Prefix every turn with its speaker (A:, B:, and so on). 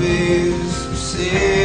A: você